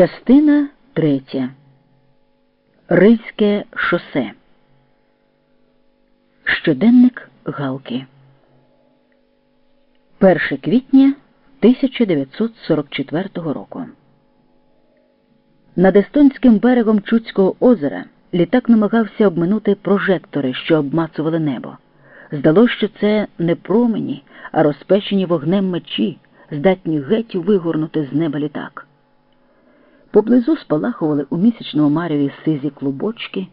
Частина третя. Рильське шосе. Щоденник Галки. 1 квітня 1944 року. Над естонським берегом Чудського озера літак намагався обминути прожектори, що обмацували небо. Здалося, що це не промені, а розпечені вогнем мечі, здатні геть вигорнути з неба літак. Поблизу спалахували у місячному мареві сизі клубочки,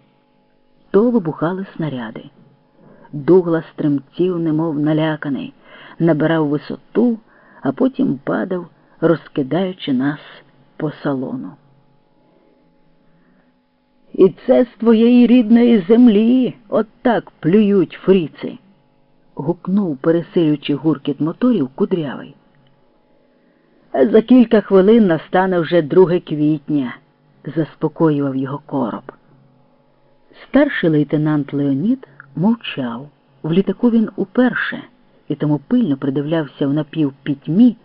то вибухали снаряди. Дугла стремтів, немов наляканий, набирав висоту, а потім падав, розкидаючи нас по салону. І це з твоєї рідної землі от так плюють фріци. гукнув, пересилюючи гуркіт моторів, кудрявий. За кілька хвилин настане вже 2 квітня, заспокоював його короб. Старший лейтенант Леонід мовчав. В літаку він уперше і тому пильно придивлявся в напівпітьмі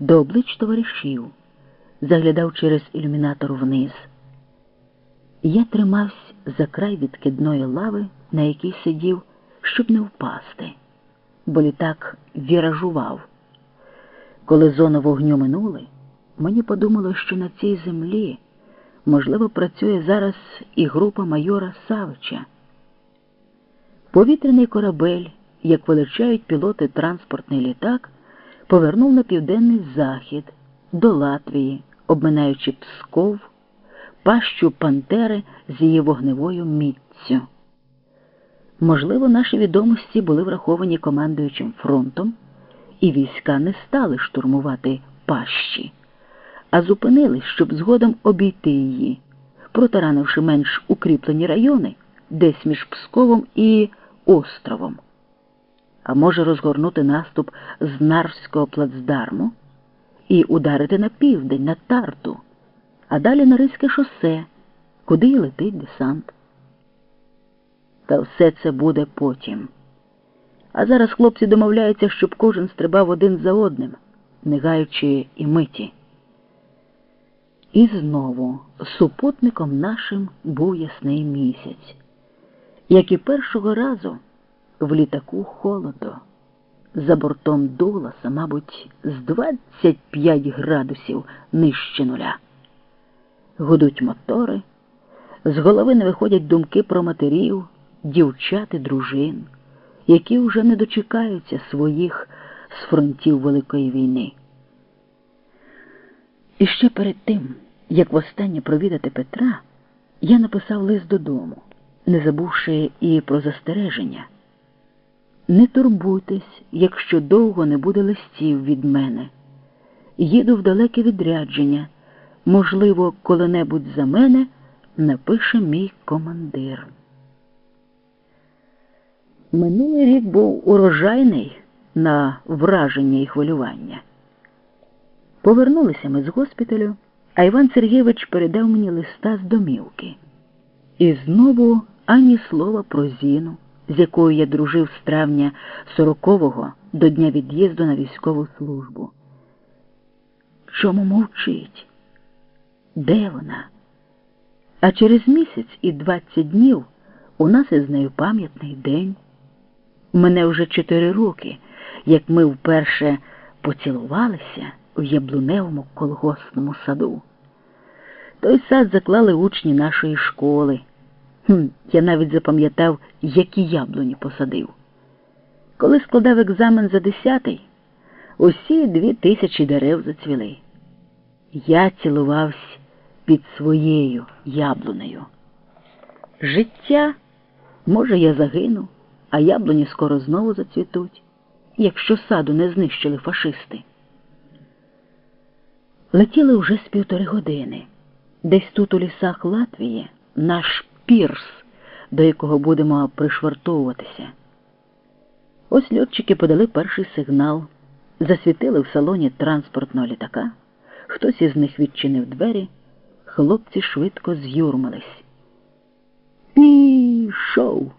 до облич товаришів, заглядав через ілюмінатор вниз. Я тримався за край відкидної лави, на якій сидів, щоб не впасти, бо літак віражував. Коли зону вогню минули, мені подумало, що на цій землі, можливо, працює зараз і група майора Савича. Повітряний корабель, як величають пілоти транспортний літак, повернув на південний захід до Латвії, обминаючи Псков, пащу Пантери з її вогневою міццю. Можливо, наші відомості були враховані командуючим фронтом і війська не стали штурмувати пащі, а зупинились, щоб згодом обійти її, протаранивши менш укріплені райони десь між Псковом і островом. А може розгорнути наступ з Нарвського плацдарму і ударити на південь, на тарту, а далі на Ризьке шосе, куди й летить десант. Та все це буде потім. А зараз хлопці домовляються, щоб кожен стрибав один за одним, не гаючи і миті. І знову супутником нашим був ясний місяць, як і першого разу в літаку холодо, за бортом Дугласа, мабуть, з 25 градусів нижче нуля. Гудуть мотори, з голови не виходять думки про матерів, дівчат і дружин які вже не дочекаються своїх з фронтів Великої війни. І ще перед тим, як востаннє провідати Петра, я написав лист додому, не забувши і про застереження. Не турбуйтесь, якщо довго не буде листів від мене. Їду в далеке відрядження. Можливо, коли-небудь за мене напише мій командир. Минулий рік був урожайний на враження і хвилювання. Повернулися ми з госпіталю, а Іван Сергійович передав мені листа з домівки. І знову ані слова про Зіну, з якою я дружив з травня 40-го до дня від'їзду на військову службу. Чому мовчить? Де вона? А через місяць і 20 днів у нас із нею пам'ятний день. Мене вже чотири роки, як ми вперше поцілувалися в яблуневому колгоспному саду. Той сад заклали учні нашої школи. Хм, Я навіть запам'ятав, які яблуні посадив. Коли складав екзамен за десятий, усі дві тисячі дерев зацвіли. Я цілувався під своєю яблунею. Життя, може, я загину а яблуні скоро знову зацвітуть, якщо саду не знищили фашисти. Летіли вже з півтори години. Десь тут у лісах Латвії наш пірс, до якого будемо пришвартовуватися. Ось льотчики подали перший сигнал, засвітили в салоні транспортного літака, хтось із них відчинив двері, хлопці швидко з'юрмались. Пішов!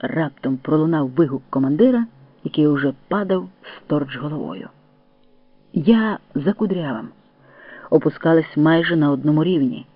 Раптом пролунав вигук командира, який уже падав сторч головою. Я за кудрявим. опускались майже на одному рівні.